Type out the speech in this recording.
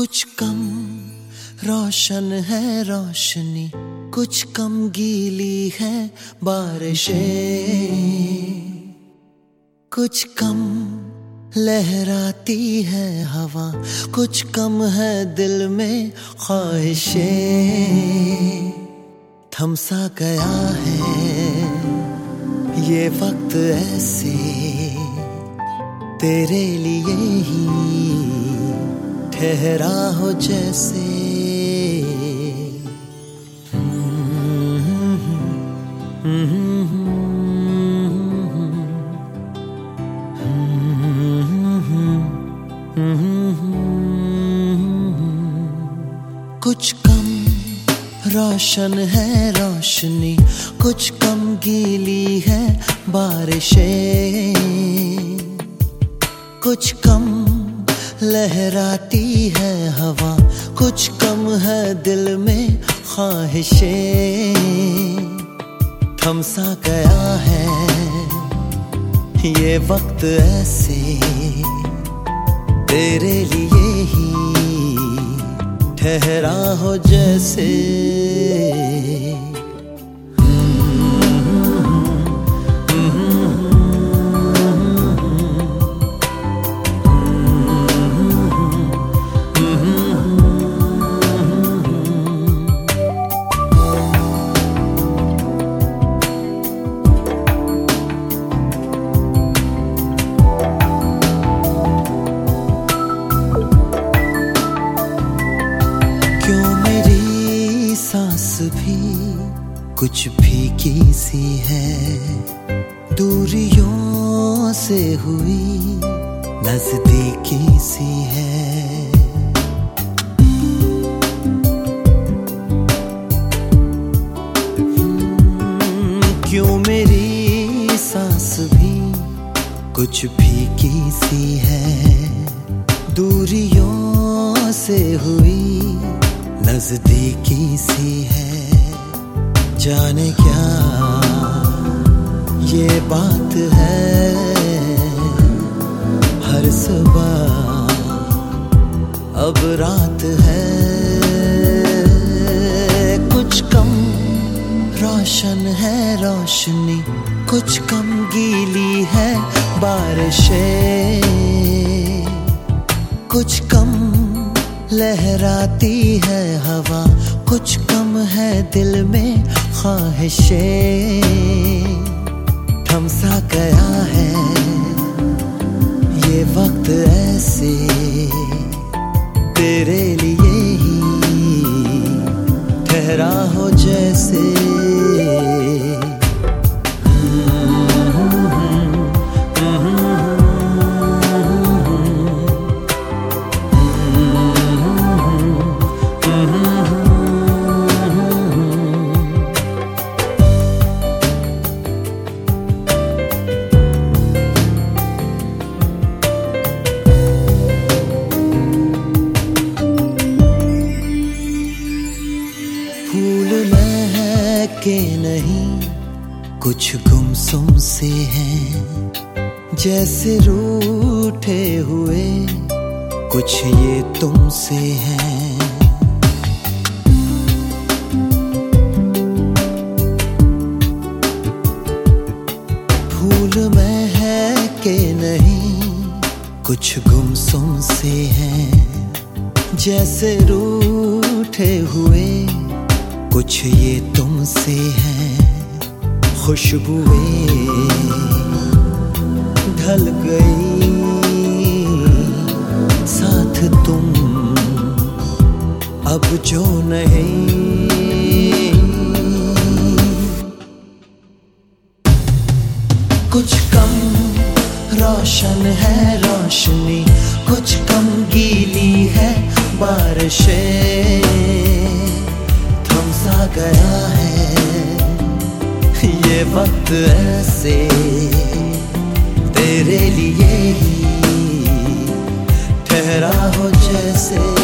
कुछ कम रोशन है रोशनी, कुछ कम गीली है बारिशें। कुछ कम लहराती है हवा, कुछ कम है दिल में ख्वाहिशें। थमसा गया है ये वक्त ऐसे, तेरे लिए ही ठहरा हो जैसे। कुछ कम रोशन है रोशनी, कुछ कम गीली है बारिशें। कुछ कम लहराती है हवा। कुछ कम है दिल में ख्वाहिशें। थमसा गया है ये वक्त ऐसे। तेरे लिए ही ठहरा हो जैसे। कुछ फीकी सी है। दूरियों से हुई नजदीकी सी है। क्यों मेरी सांस भी कुछ फीकी सी है? दूरियों से हुई नजदीकी सी है। जाने क्या ये बात है? हर सुबह अब रात है। कुछ कम रोशन है, रोशनी। कुछ कम गीली है बारिशें। कुछ कम लहराती है हवा कुछ कम है दिल में ख्वाहिशें। थमसा गया है ये वक्त ऐसे तेरे लिए ही ठहरा हो जैसे कुछ गुमसुम से हैं, जैसे रूठे हुए कुछ ये तुमसे हैं। फूल महके नहीं, कुछ गुमसुम से हैं, जैसे रूठे हुए कुछ ये तुमसे हैं। खुशबुएँ ढल गई। साथ तुम अब जो नहीं। कुछ कम रोशन है रोशनी, कुछ कम गीली है बारिशें। थमसा गया है वक्त ऐसे तेरे लिए ही ठहरा हो जैसे